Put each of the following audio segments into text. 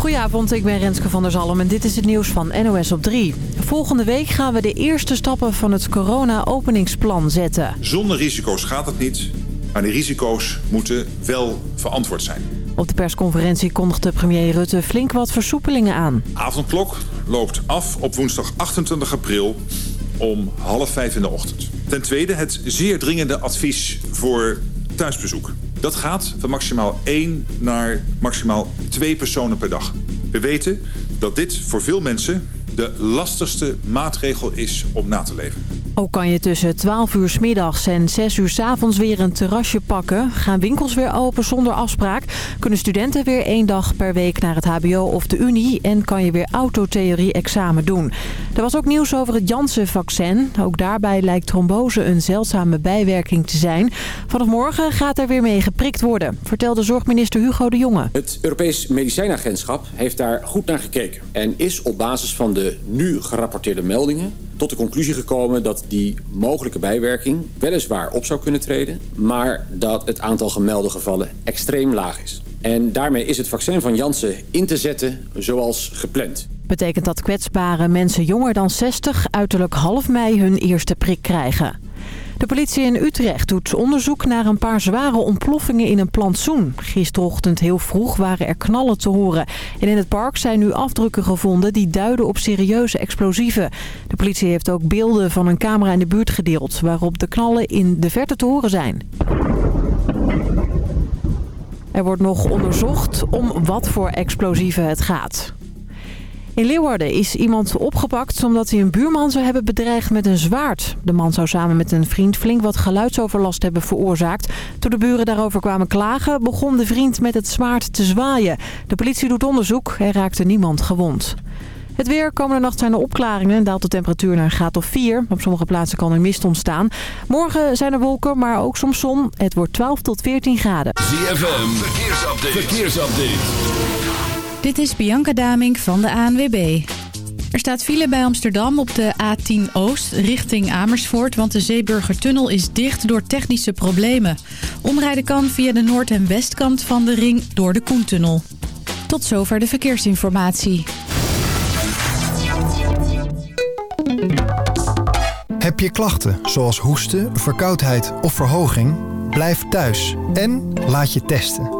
Goedenavond, ik ben Renske van der Zalm en dit is het nieuws van NOS op 3. Volgende week gaan we de eerste stappen van het corona-openingsplan zetten. Zonder risico's gaat het niet, maar de risico's moeten wel verantwoord zijn. Op de persconferentie kondigde premier Rutte flink wat versoepelingen aan. Avondklok loopt af op woensdag 28 april om half vijf in de ochtend. Ten tweede het zeer dringende advies voor thuisbezoek. Dat gaat van maximaal één naar maximaal twee personen per dag. We weten dat dit voor veel mensen de lastigste maatregel is om na te leven. Ook kan je tussen 12 uur s middags en 6 uur s avonds weer een terrasje pakken. Gaan winkels weer open zonder afspraak. Kunnen studenten weer één dag per week naar het hbo of de unie. En kan je weer autotheorie-examen doen. Er was ook nieuws over het Janssen-vaccin. Ook daarbij lijkt trombose een zeldzame bijwerking te zijn. Vanaf morgen gaat er weer mee geprikt worden, vertelde zorgminister Hugo de Jonge. Het Europees Medicijnagentschap heeft daar goed naar gekeken. En is op basis van de nu gerapporteerde meldingen tot de conclusie gekomen dat die mogelijke bijwerking weliswaar op zou kunnen treden, maar dat het aantal gemelde gevallen extreem laag is. En daarmee is het vaccin van Janssen in te zetten zoals gepland. Betekent dat kwetsbare mensen jonger dan 60 uiterlijk half mei hun eerste prik krijgen. De politie in Utrecht doet onderzoek naar een paar zware ontploffingen in een plantsoen. Gisterochtend heel vroeg waren er knallen te horen. En in het park zijn nu afdrukken gevonden die duiden op serieuze explosieven. De politie heeft ook beelden van een camera in de buurt gedeeld... waarop de knallen in de verte te horen zijn. Er wordt nog onderzocht om wat voor explosieven het gaat. In Leeuwarden is iemand opgepakt omdat hij een buurman zou hebben bedreigd met een zwaard. De man zou samen met een vriend flink wat geluidsoverlast hebben veroorzaakt. Toen de buren daarover kwamen klagen, begon de vriend met het zwaard te zwaaien. De politie doet onderzoek, er raakte niemand gewond. Het weer, komende nacht zijn er opklaringen en daalt de temperatuur naar een graad of 4. Op sommige plaatsen kan er mist ontstaan. Morgen zijn er wolken, maar ook soms zon. Het wordt 12 tot 14 graden. ZFM, verkeersupdate. verkeersupdate. Dit is Bianca Damink van de ANWB. Er staat file bij Amsterdam op de A10 Oost richting Amersfoort... want de Zeeburgertunnel is dicht door technische problemen. Omrijden kan via de noord- en westkant van de ring door de Koentunnel. Tot zover de verkeersinformatie. Heb je klachten zoals hoesten, verkoudheid of verhoging? Blijf thuis en laat je testen.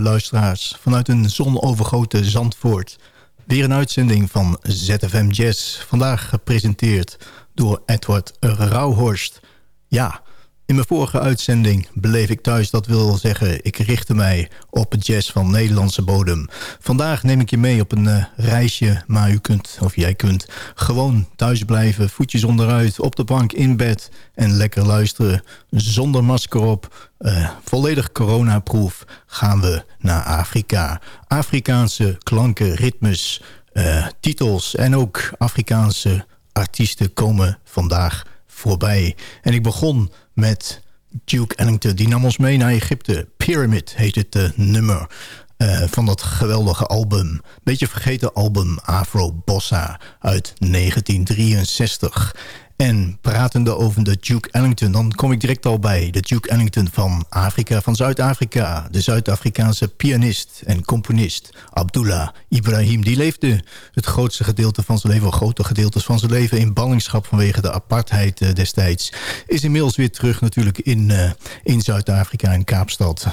Luisteraars, vanuit een zonovergoten Zandvoort. Weer een uitzending van ZFM Jazz, vandaag gepresenteerd door Edward Rauhorst. Ja, in mijn vorige uitzending beleef ik thuis, dat wil zeggen... ik richtte mij op het jazz van Nederlandse bodem. Vandaag neem ik je mee op een uh, reisje, maar u kunt, of jij kunt... gewoon thuis blijven, voetjes onderuit, op de bank, in bed... en lekker luisteren, zonder masker op... Uh, volledig coronaproof gaan we naar Afrika. Afrikaanse klanken, ritmes, uh, titels en ook Afrikaanse artiesten komen vandaag voorbij. En ik begon met Duke Ellington. Die nam ons mee naar Egypte. Pyramid heet het uh, nummer. Uh, van dat geweldige album. Beetje vergeten album Afro Bossa uit 1963. En pratende over de Duke Ellington, dan kom ik direct al bij de Duke Ellington van Afrika, van Zuid-Afrika. De Zuid-Afrikaanse pianist en componist Abdullah Ibrahim. Die leefde het grootste gedeelte van zijn leven, grote gedeeltes van zijn leven in ballingschap vanwege de apartheid uh, destijds. Is inmiddels weer terug natuurlijk in, uh, in Zuid-Afrika, in Kaapstad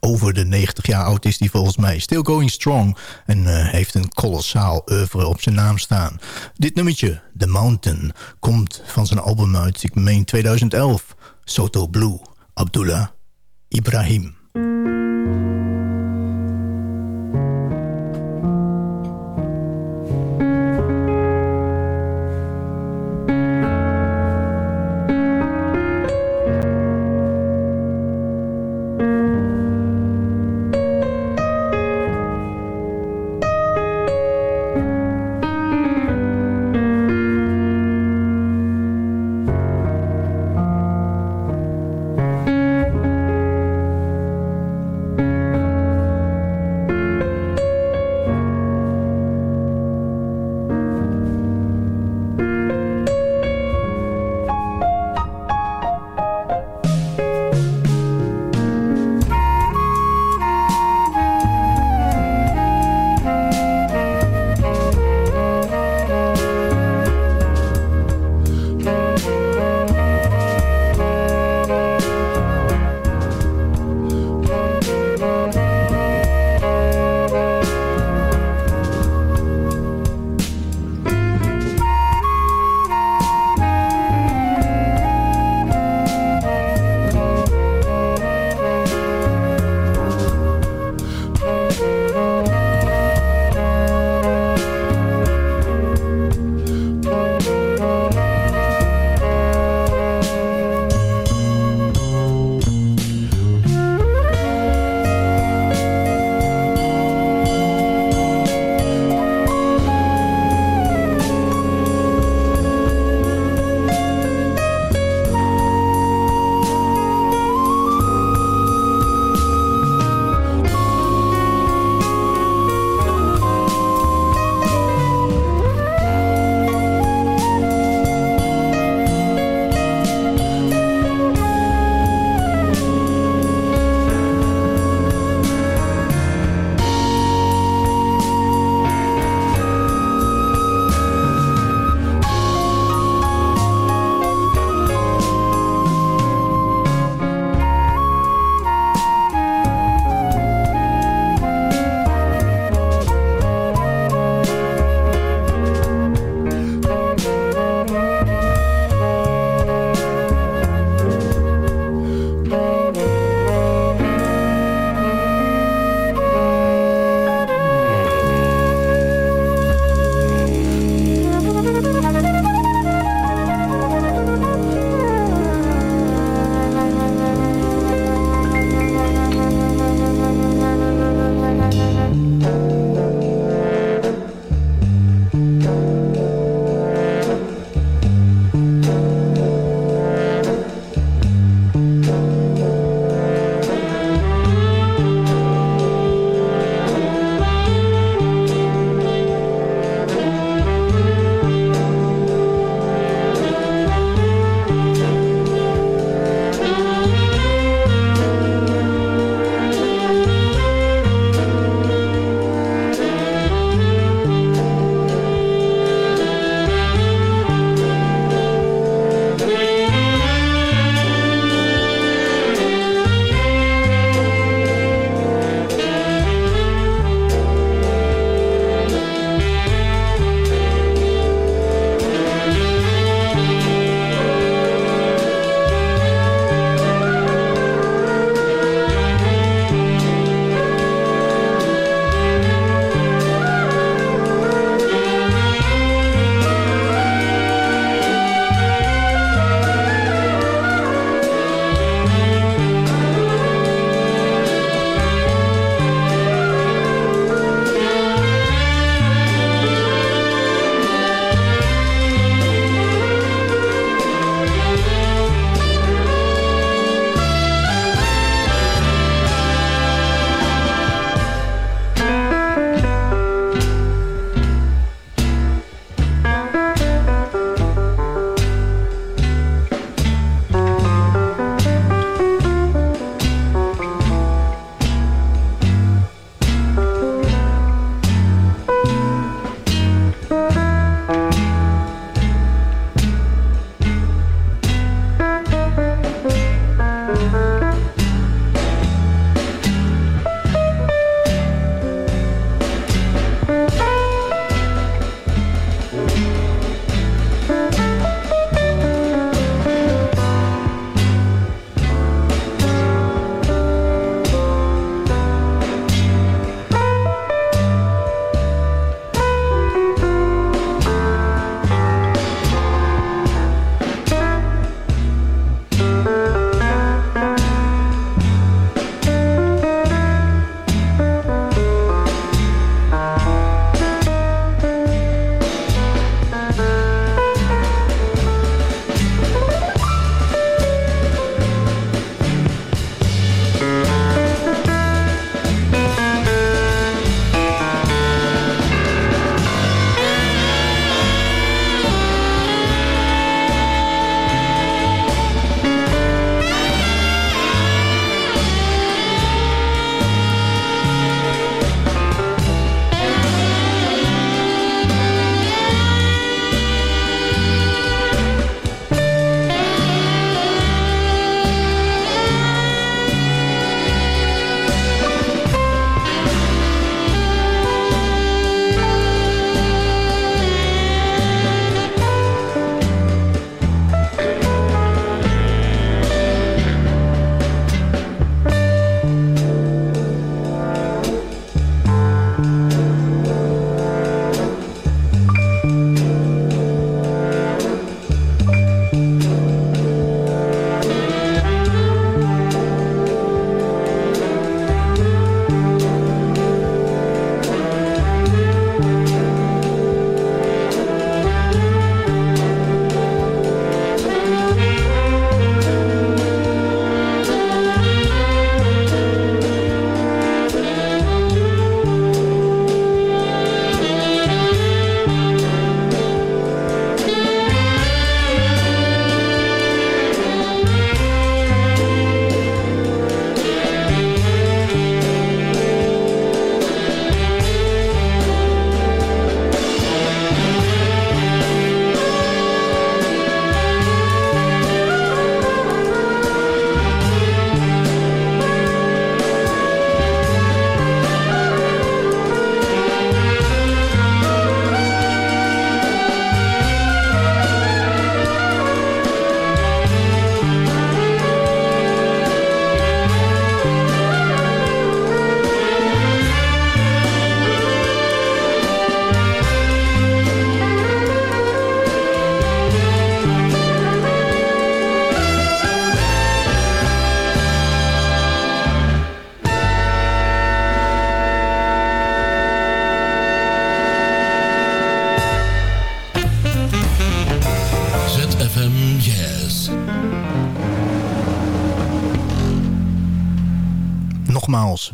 over de 90 jaar oud is die volgens mij. Still going strong. En uh, heeft een kolossaal oeuvre op zijn naam staan. Dit nummertje, The Mountain, komt van zijn album uit, ik meen 2011. Soto Blue, Abdullah Ibrahim.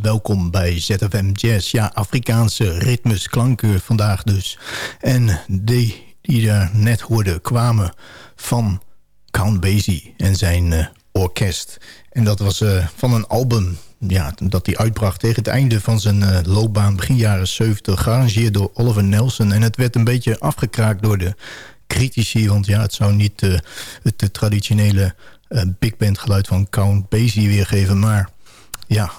Welkom bij ZFM Jazz. Ja, Afrikaanse ritmes, klanken vandaag dus. En die die daar net hoorden kwamen van Count Basie en zijn uh, orkest. En dat was uh, van een album ja, dat hij uitbracht tegen het einde van zijn uh, loopbaan... begin jaren 70, gearrangeerd door Oliver Nelson. En het werd een beetje afgekraakt door de critici... want ja, het zou niet het traditionele big band geluid van Count Basie weergeven... maar ja,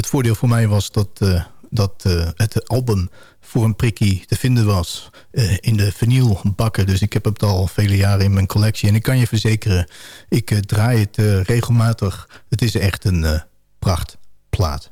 het voordeel voor mij was dat, uh, dat uh, het album voor een prikkie te vinden was uh, in de vinylbakken. Dus ik heb het al vele jaren in mijn collectie. En ik kan je verzekeren, ik draai het regelmatig. Het is echt een prachtplaat.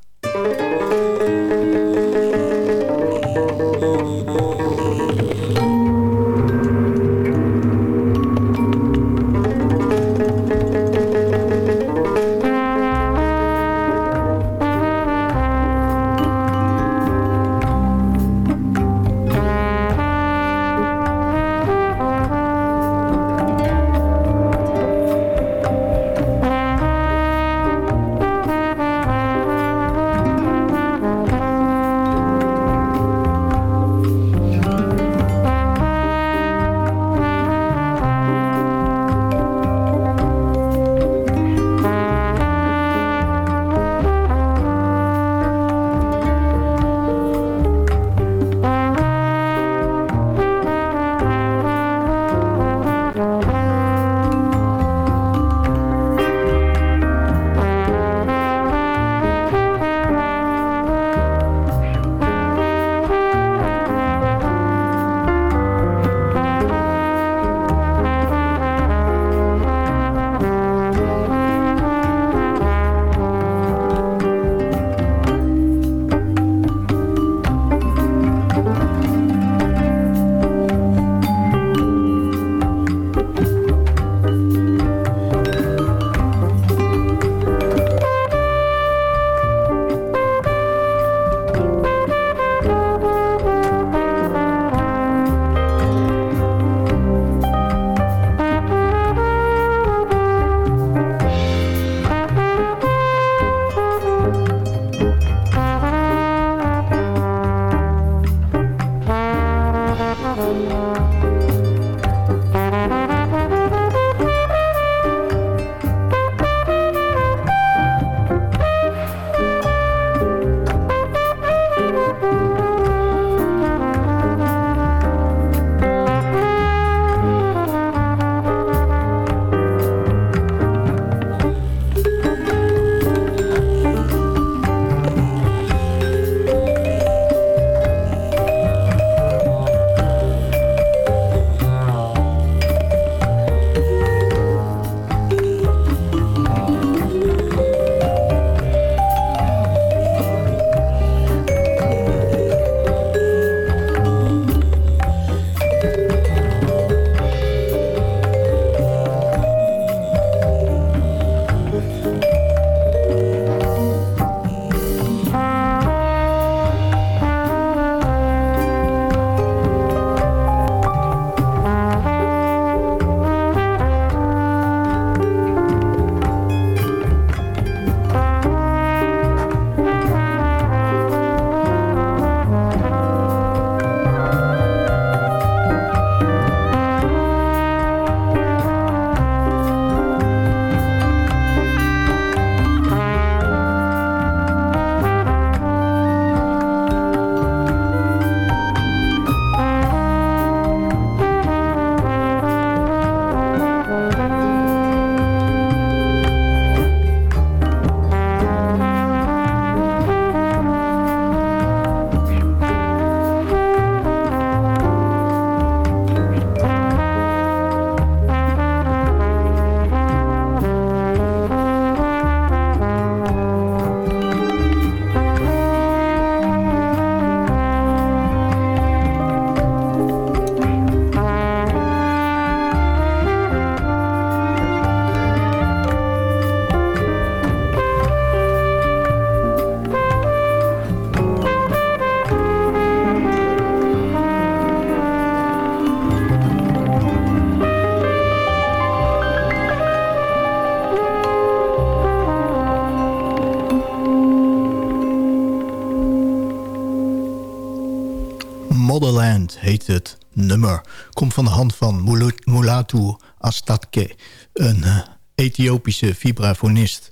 Heet het nummer. Komt van de hand van Mulatu Astatke, een uh, Ethiopische vibrafonist.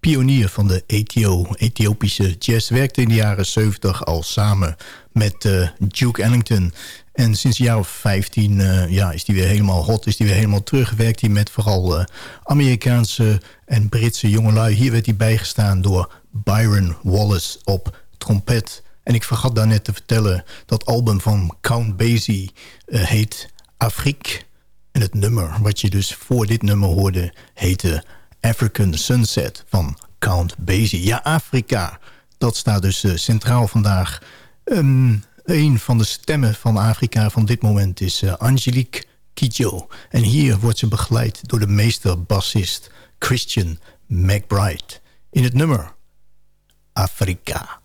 Pionier van de Ethio, Ethiopische jazz. Werkte in de jaren 70 al samen met uh, Duke Ellington. En sinds jaar of 15 uh, ja, is hij weer helemaal hot, is hij weer helemaal terug. Werkt hij met vooral Amerikaanse en Britse jongelui. Hier werd hij bijgestaan door Byron Wallace op trompet. En ik vergat daarnet te vertellen, dat album van Count Basie uh, heet Afrique. En het nummer wat je dus voor dit nummer hoorde heette African Sunset van Count Basie. Ja, Afrika, dat staat dus uh, centraal vandaag. Um, een van de stemmen van Afrika van dit moment is uh, Angelique Kidjo. En hier wordt ze begeleid door de meester-bassist Christian McBride. In het nummer Afrika.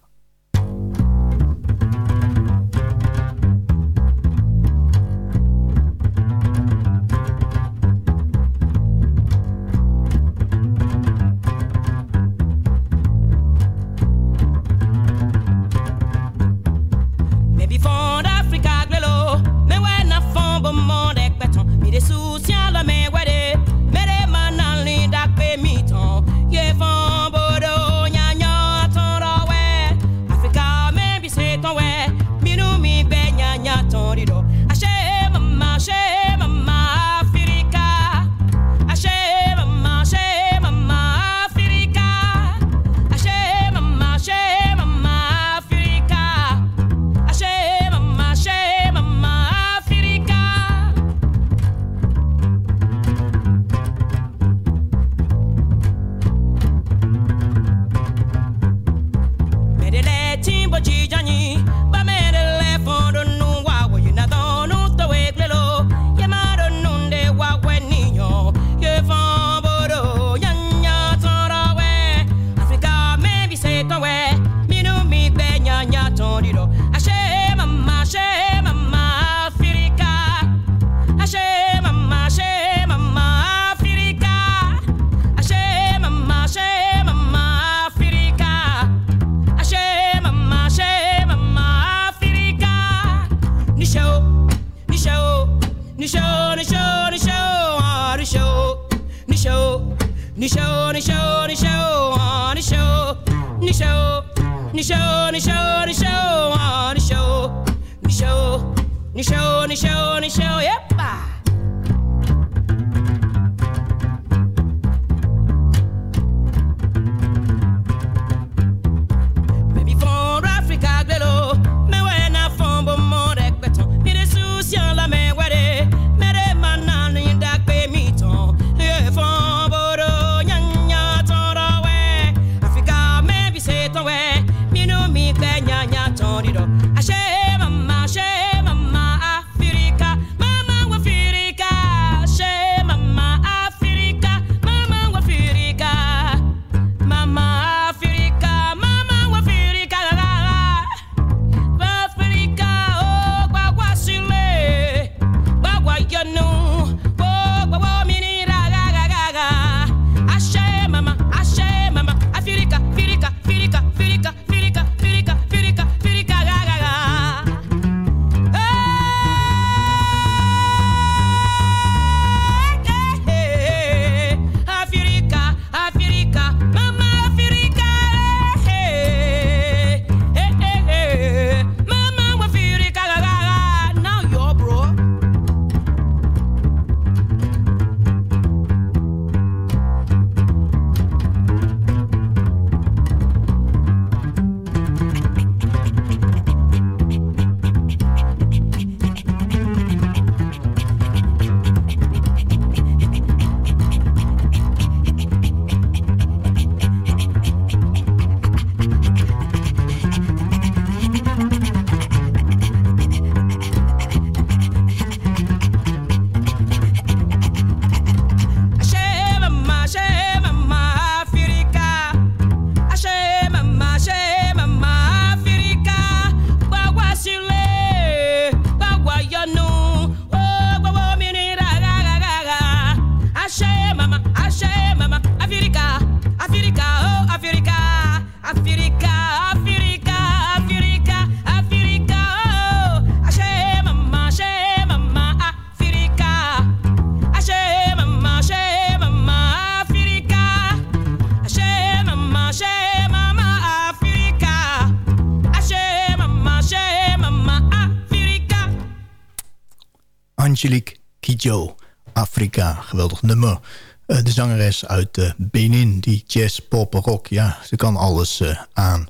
Kidjo. Afrika, geweldig nummer. Uh, de zangeres uit uh, Benin, die jazz, pop, rock, ja, ze kan alles uh, aan.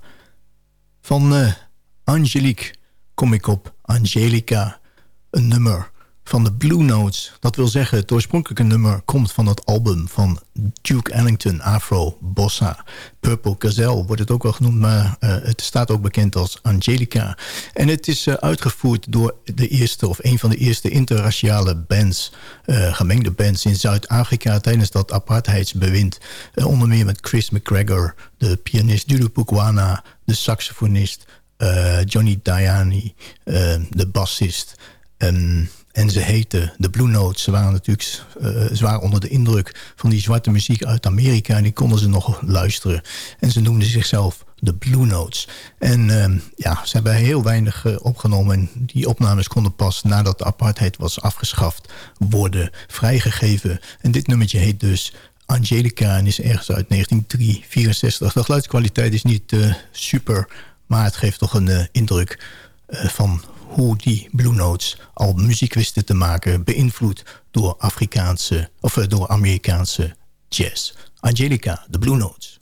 Van Angelique kom ik op Angelica, een nummer van de Blue Notes. Dat wil zeggen, het oorspronkelijke nummer komt van het album van Duke Ellington, Afro Bossa. Purple Gazelle wordt het ook wel genoemd, maar uh, het staat ook bekend als Angelica. En het is uh, uitgevoerd door de eerste of een van de eerste interraciale bands, uh, gemengde bands in Zuid-Afrika tijdens dat apartheidsbewind. onder meer met Chris McGregor, de pianist Dudu Pukwana, de saxofonist Johnny Diani, de bassist. Um, en ze heten de Blue Notes. Ze waren natuurlijk ze waren onder de indruk van die zwarte muziek uit Amerika. En die konden ze nog luisteren. En ze noemden zichzelf de Blue Notes. En uh, ja, ze hebben heel weinig uh, opgenomen. En die opnames konden pas nadat de apartheid was afgeschaft worden vrijgegeven. En dit nummertje heet dus Angelica en is ergens uit 1964. De geluidskwaliteit is niet uh, super, maar het geeft toch een indruk van hoe die Blue Notes al muziek wisten te maken... beïnvloed door, Afrikaanse, of eh, door Amerikaanse jazz. Angelica, de Blue Notes.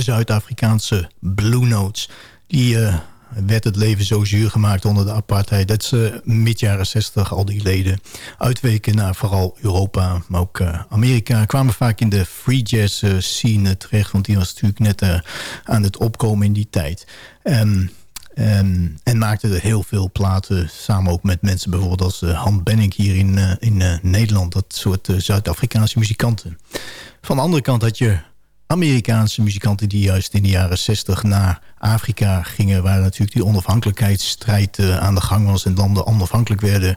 Zuid-Afrikaanse Blue Notes. Die uh, werd het leven zo zuur gemaakt onder de apartheid... dat ze mid jaren 60 al die leden uitweken naar vooral Europa... maar ook uh, Amerika. Kwamen vaak in de free jazz scene terecht... want die was natuurlijk net aan het opkomen in die tijd. En, en maakte er heel veel platen samen ook met mensen bijvoorbeeld als Han Benning hier in, in Nederland. Dat soort Zuid-Afrikaanse muzikanten. Van de andere kant had je Amerikaanse muzikanten die juist in de jaren 60 naar Afrika gingen... waar natuurlijk die onafhankelijkheidsstrijd aan de gang was en landen onafhankelijk werden.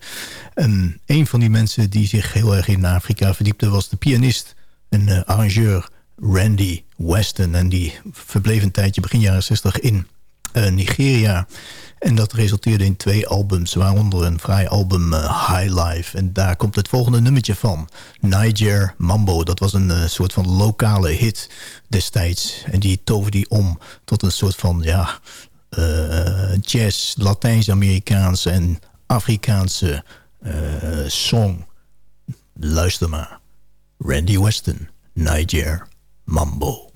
En een van die mensen die zich heel erg in Afrika verdiepte was de pianist en arrangeur Randy Weston. En die verbleef een tijdje begin jaren 60 in Nigeria. En dat resulteerde in twee albums, waaronder een vrij album uh, High Life. En daar komt het volgende nummertje van. Niger Mambo, dat was een uh, soort van lokale hit destijds. En die toverde om tot een soort van ja, jazz, Latijns-Amerikaanse en Afrikaanse song. Luister maar. Randy Weston, Niger Mambo.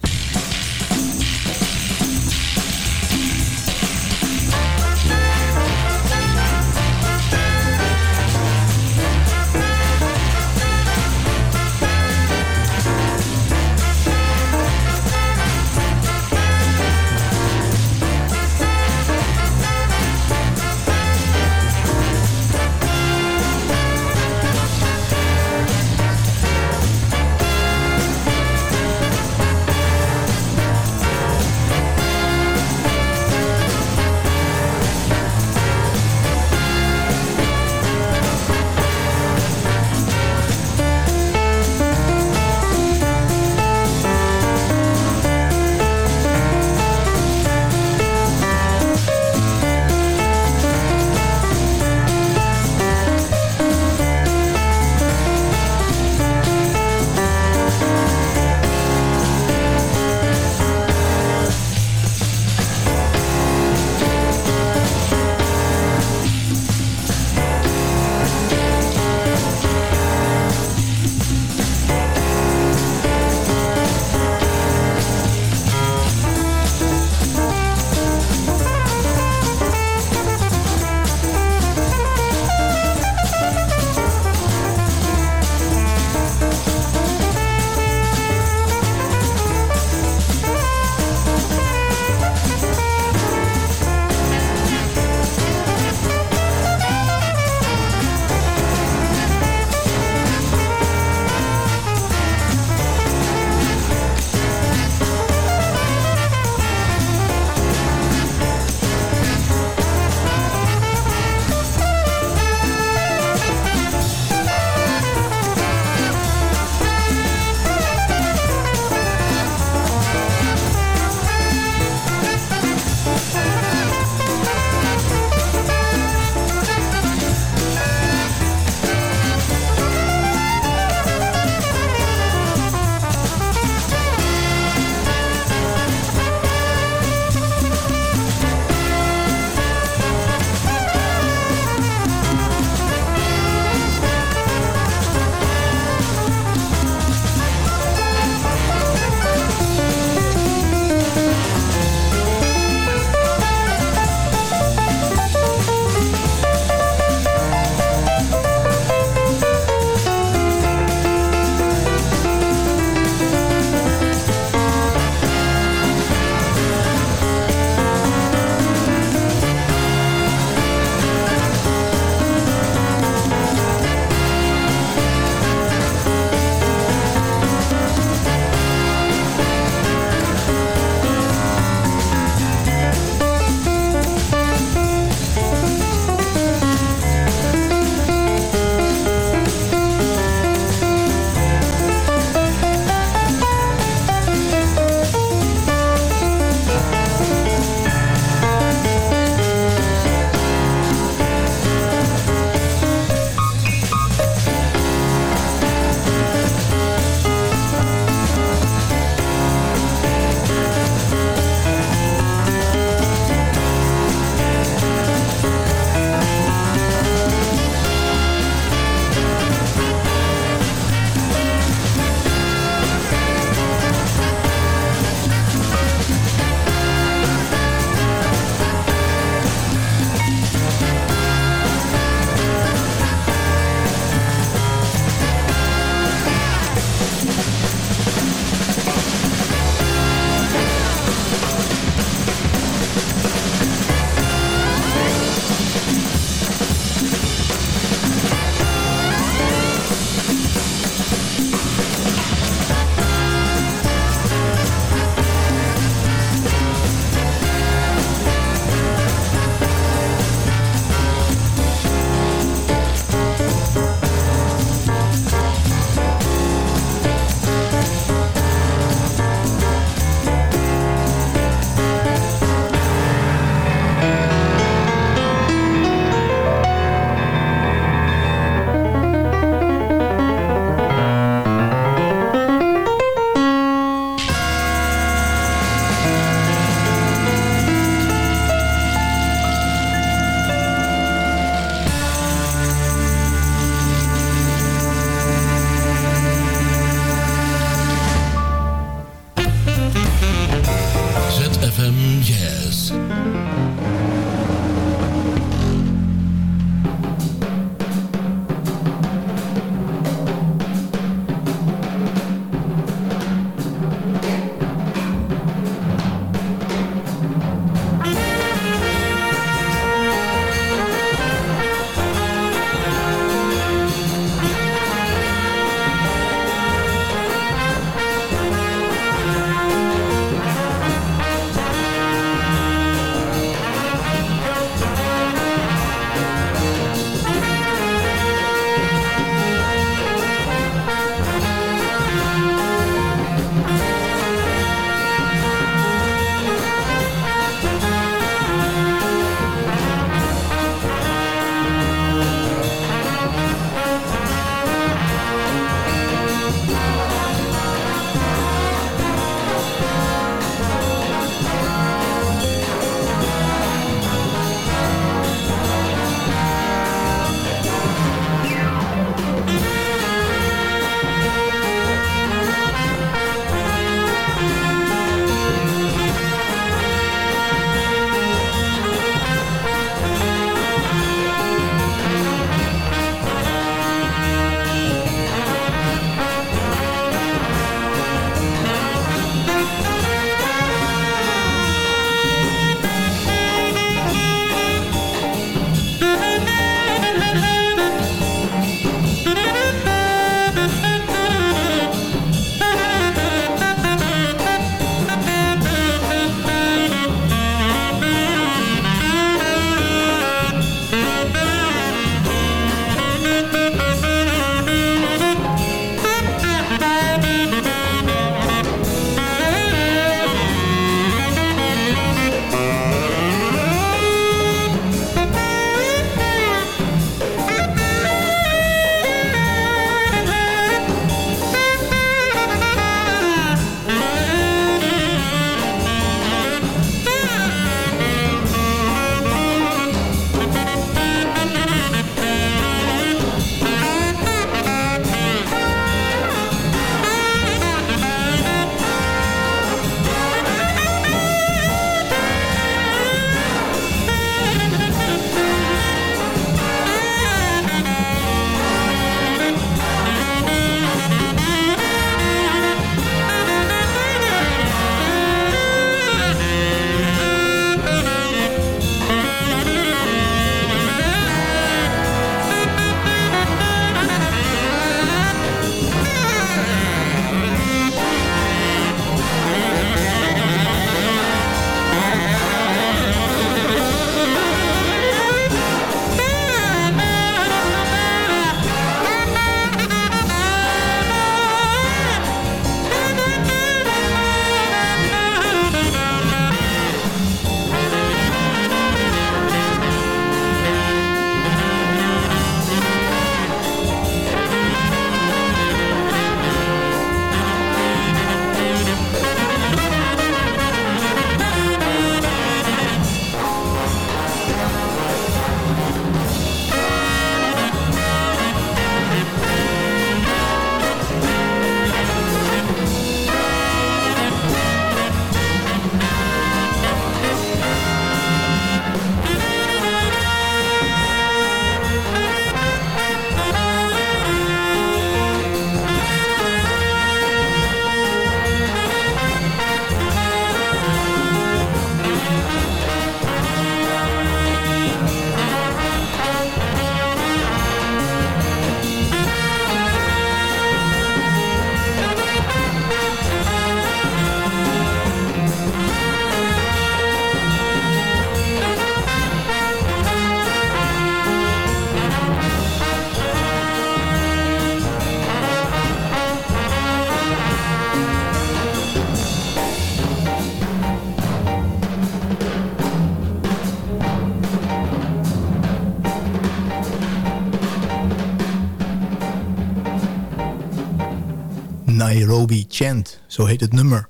Nairobi Chant, zo heet het nummer.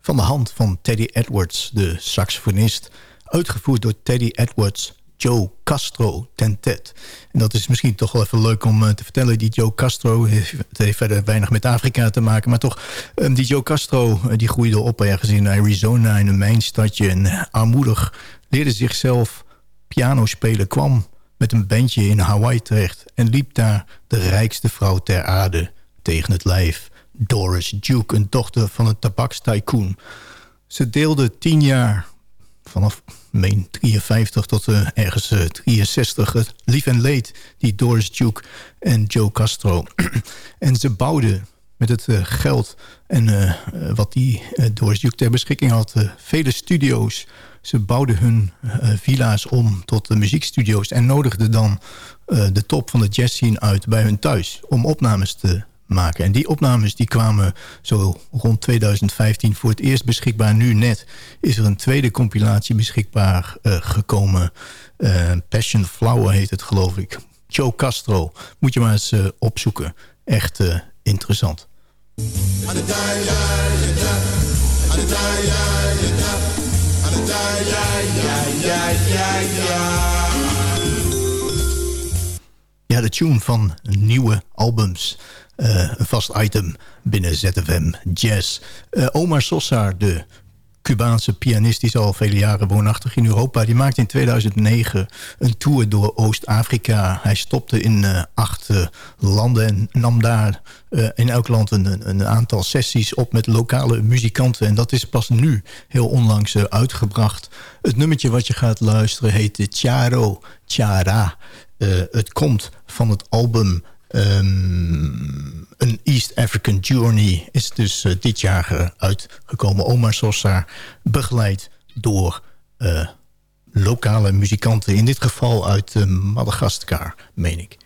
Van de hand van Teddy Edwards, de saxofonist. Uitgevoerd door Teddy Edwards, Joe Castro Tentet. En dat is misschien toch wel even leuk om eh, te vertellen. Die Joe Castro, het heeft verder weinig met Afrika te maken... maar toch, um, die Joe Castro uh, die groeide op ergens in Arizona... in een mijnstadje en armoedig leerde zichzelf piano spelen... kwam met een bandje in Hawaii terecht... en liep daar de rijkste vrouw ter aarde tegen het lijf. Doris Duke, een dochter van een tabakstycoon. Ze deelde tien jaar vanaf meen 53 tot uh, ergens uh, 63. Het lief en leed, die Doris Duke en Joe Castro. en ze bouwden met het uh, geld en wat die Doris Duke ter beschikking had... vele studio's. Ze bouwden hun villa's om tot muziekstudio's... en nodigden dan de top van de jazzscene uit bij hun thuis... om opnames te En die opnames die kwamen zo rond 2015 voor het eerst beschikbaar. Nu net is er een tweede compilatie beschikbaar uh, gekomen. Uh, Passion Flower heet het geloof ik. Joe Castro. Moet je maar eens uh, opzoeken. Echt interessant. Ja, de tune van nieuwe albums. Uh, een vast item binnen ZFM Jazz. Uh, Omar Sosa, de Cubaanse pianist, die is al vele jaren woonachtig in Europa. Die maakte in 2009 een tour door Oost-Afrika. Hij stopte in uh, acht landen en nam daar in elk land een, een, aantal sessies op met lokale muzikanten. En dat is pas nu heel onlangs uitgebracht. Het nummertje wat je gaat luisteren heet Charo Chara. het komt van het album Um, een East African Journey is dus uh, dit jaar uitgekomen. Omar Sosa, begeleid door uh, lokale muzikanten. In dit geval uit Madagaskar, meen ik.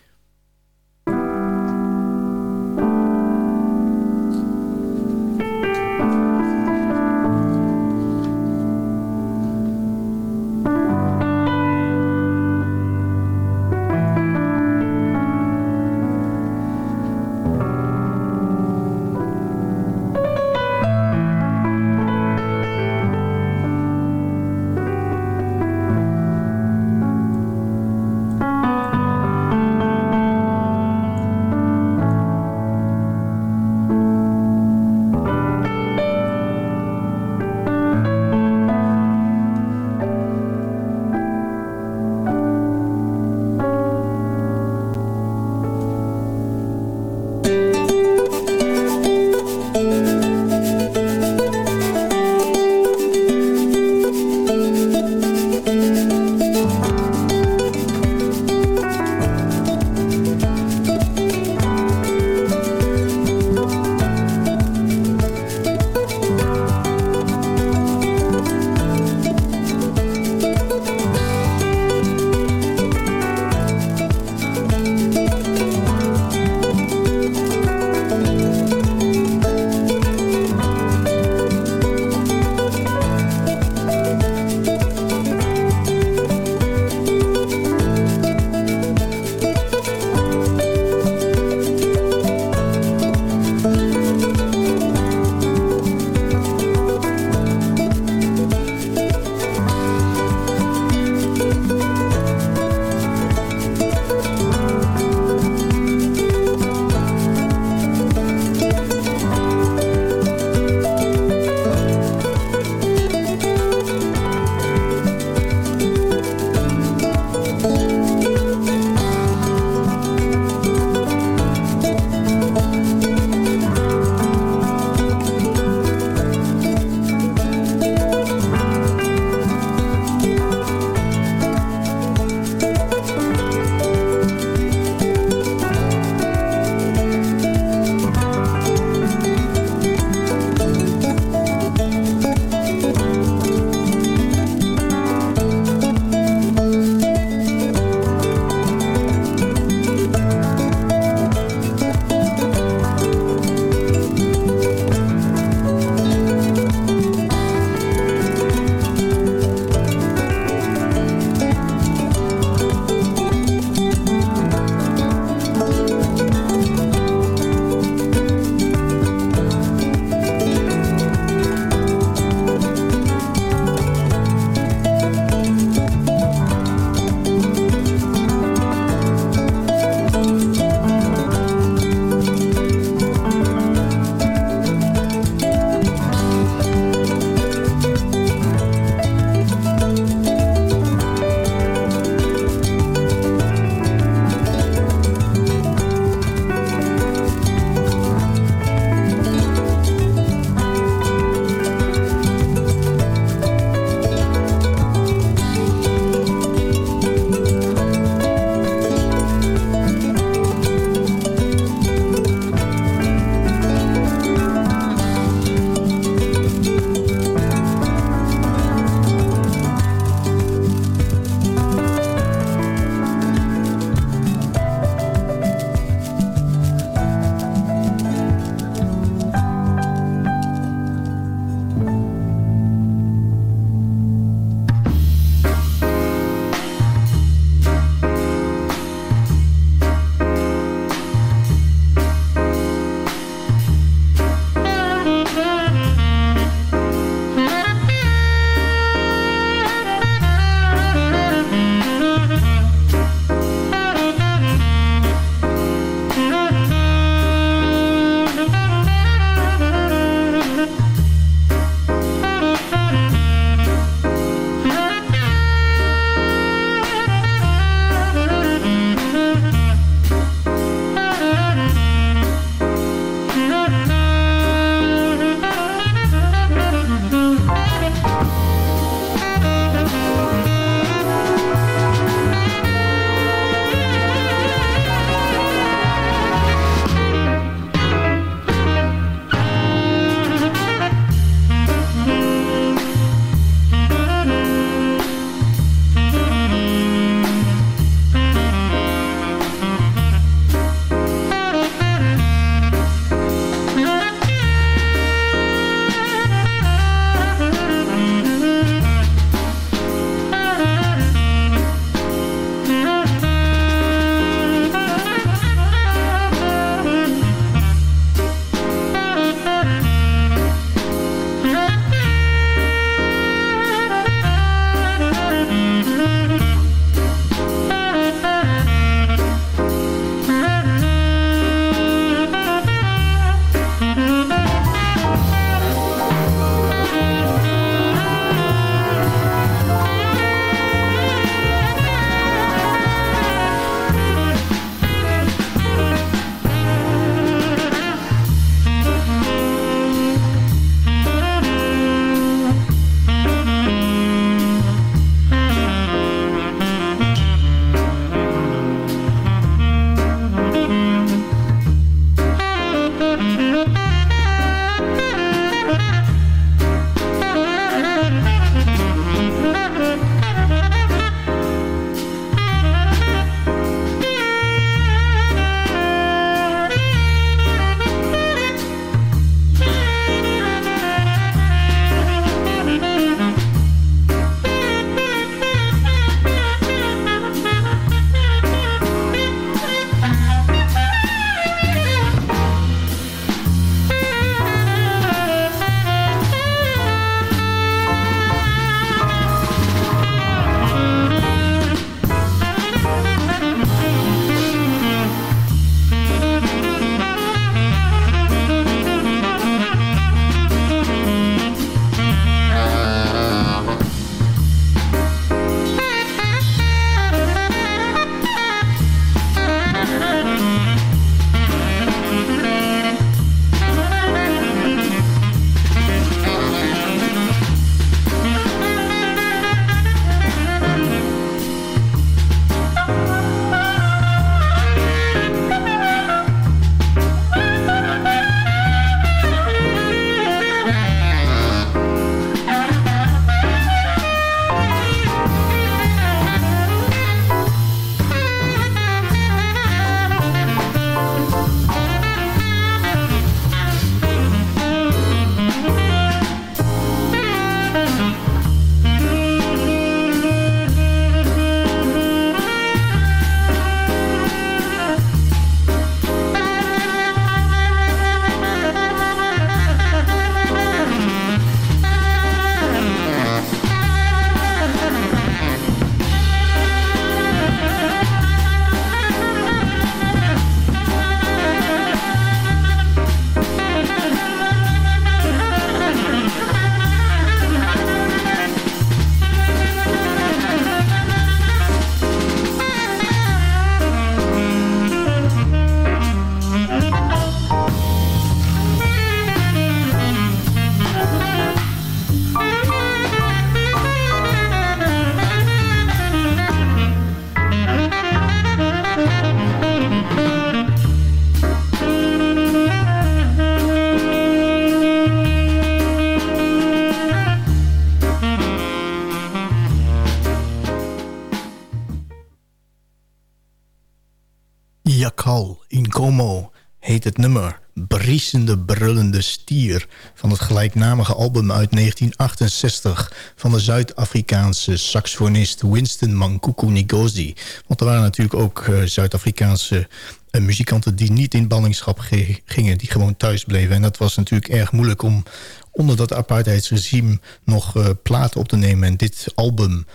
Stier... van het gelijknamige album uit 1968... van de Zuid-Afrikaanse saxofonist Winston Mankuku Ngozi. Want er waren natuurlijk ook uh, Zuid-Afrikaanse uh, muzikanten... die niet in ballingschap gingen, die gewoon thuis bleven. En dat was natuurlijk erg moeilijk om onder dat apartheidsregime... nog uh, platen op te nemen. En dit album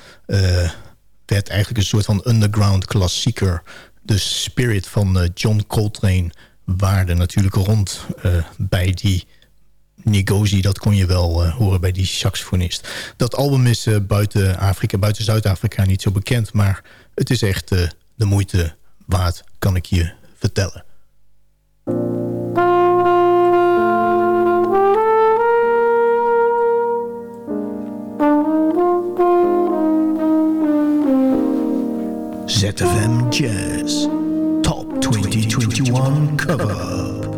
werd eigenlijk een soort van underground klassieker... de spirit van John Coltrane waarde natuurlijk rond uh, bij die Ngozi. Dat kon je wel uh, horen bij die saxofonist. Dat album is uh, buiten Afrika, buiten Zuid-Afrika niet zo bekend. Maar het is echt de moeite waard, kan ik je vertellen. ZFM Jazz. 2021 cover-up.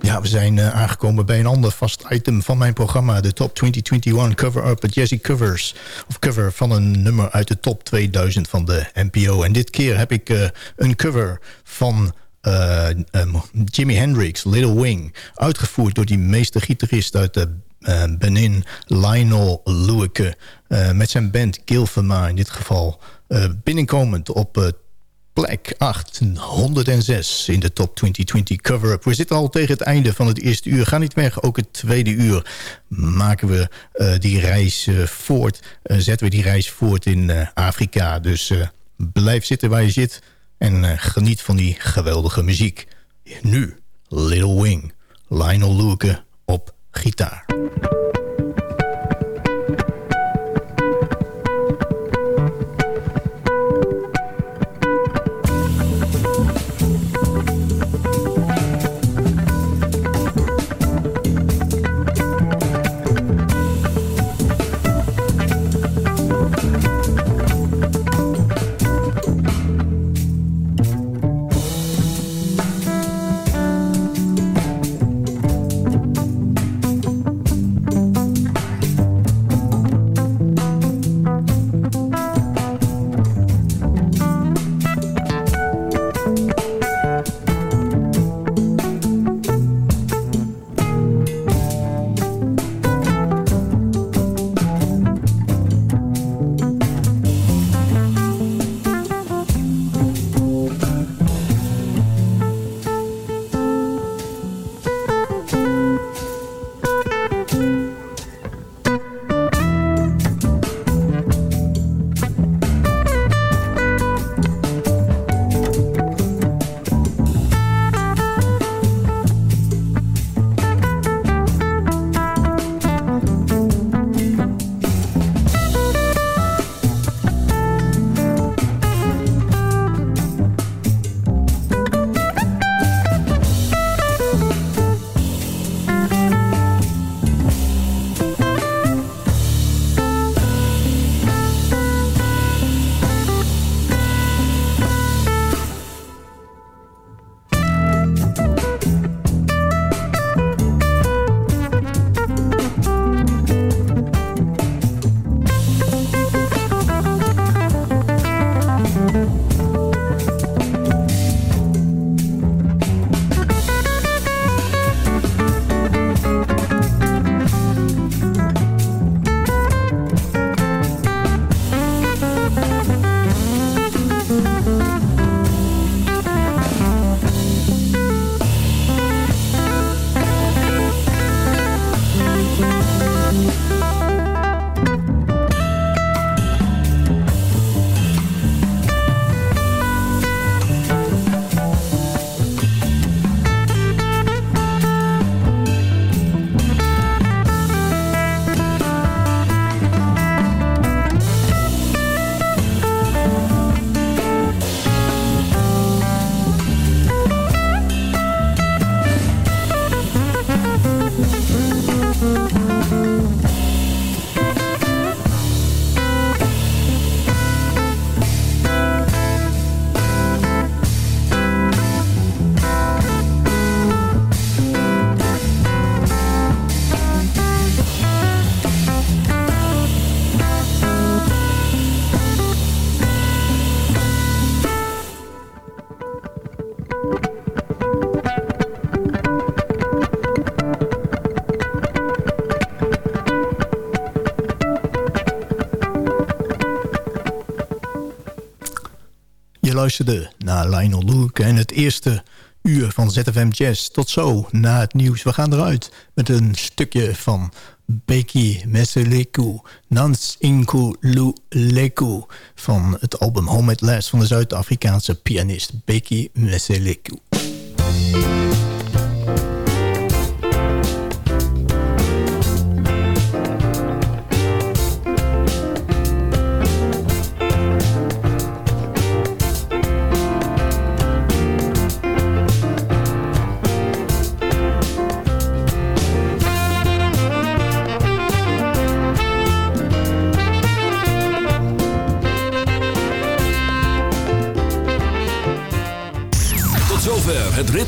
Ja, we zijn uh, aangekomen bij een ander vast item van mijn programma. De Top 2021 cover-up. Jazzy Covers. Of cover van een nummer uit de top 2000 van de NPO. En dit keer heb ik uh, een cover van... Uh, um, Jimi Hendrix, Little Wing. Uitgevoerd door die meestergitarist uit de uh, Benin, Lionel Loueke. Met zijn band Gilfema in dit geval. Uh, binnenkomend op plek 806 in de top 2020 cover-up. We zitten al tegen het einde van het eerste uur. Ga niet weg, ook het tweede uur maken we uh, die reis uh, voort. Uh, zetten we die reis voort in Afrika. Dus blijf zitten waar je zit en geniet van die geweldige muziek. Nu, Little Wing, Lionel Luke op gitaar. Luisterde naar Lionel Luke en het eerste uur van ZFM Jazz. Tot zo, na het nieuws. We gaan eruit met een stukje van Becky Meseleku, Nans Inku Leku van het album Home at Last van de Zuid-Afrikaanse pianist Becky Meseleku.